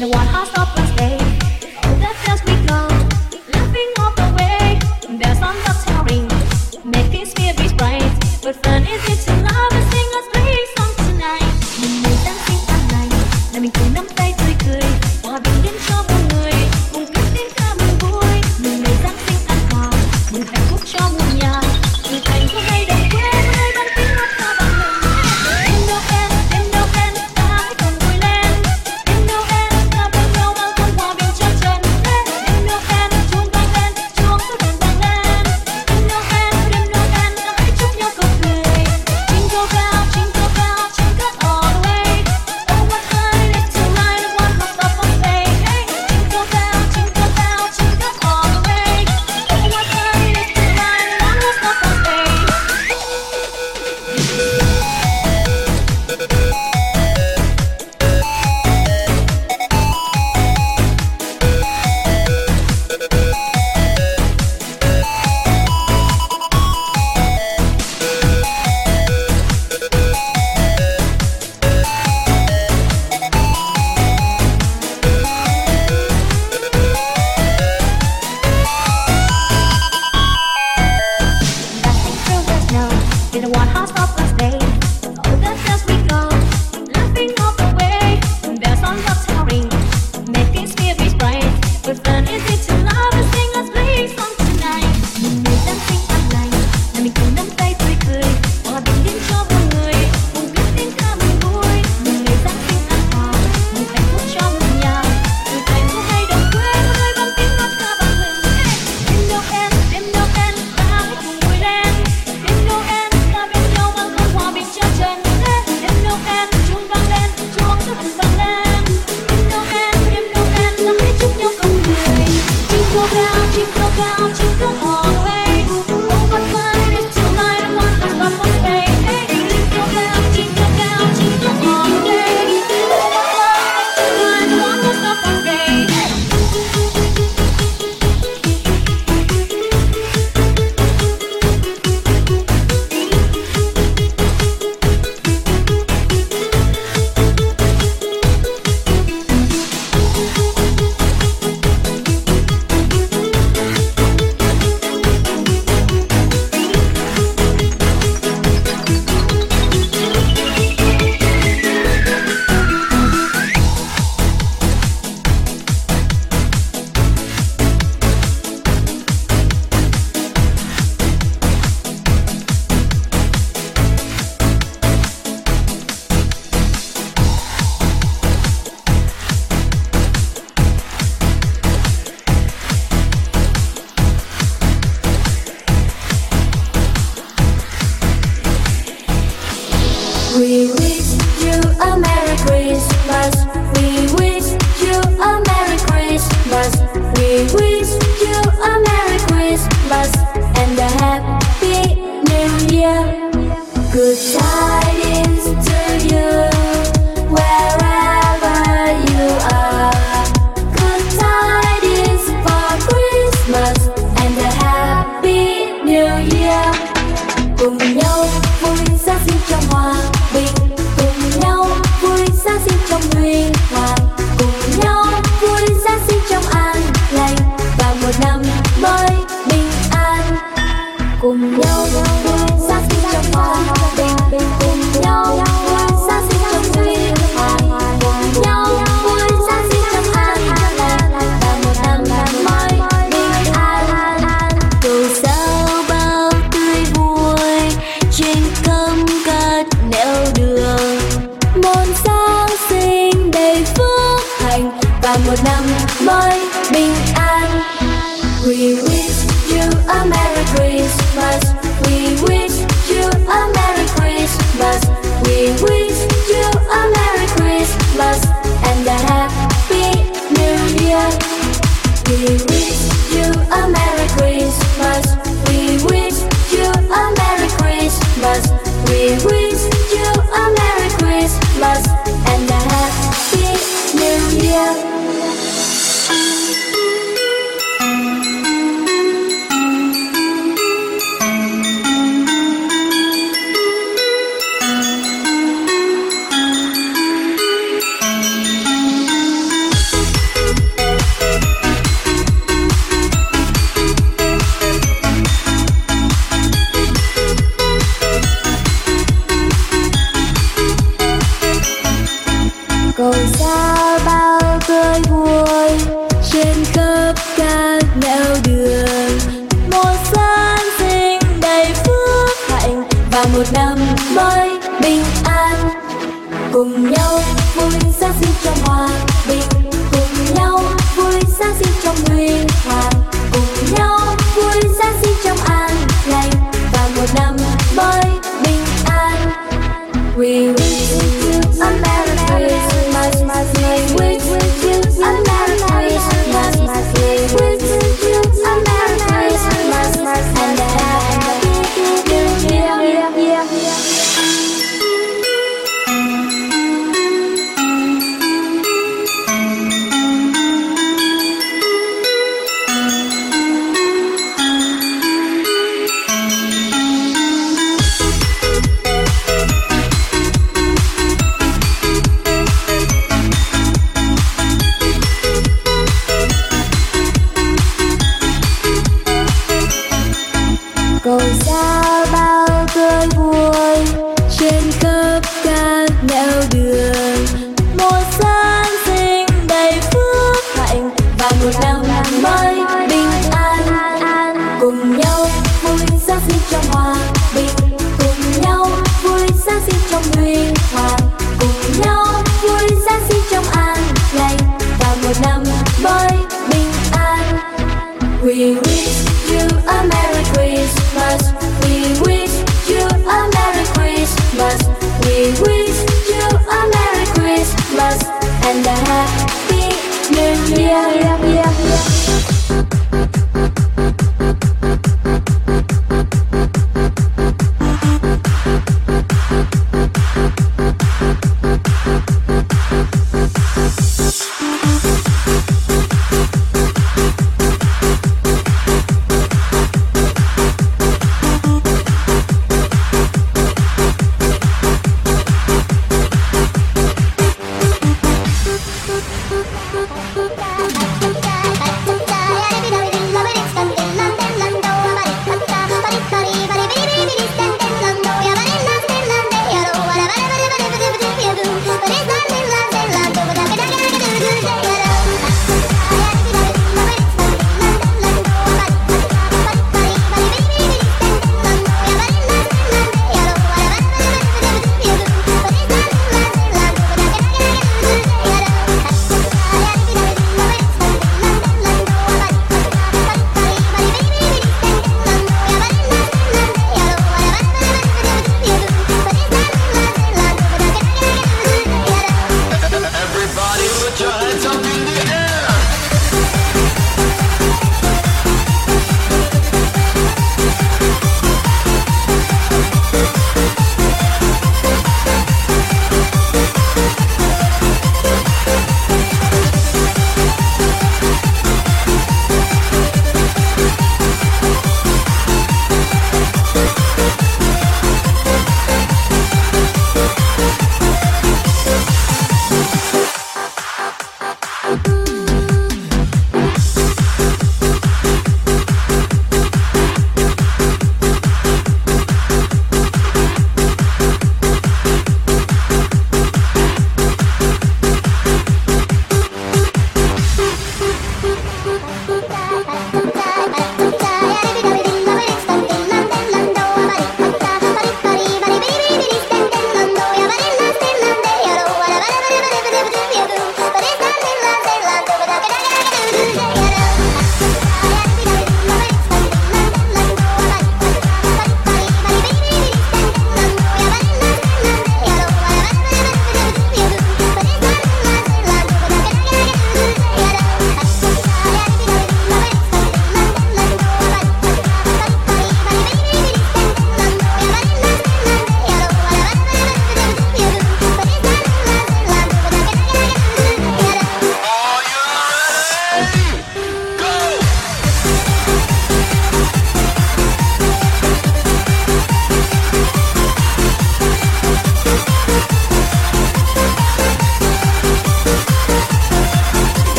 to watch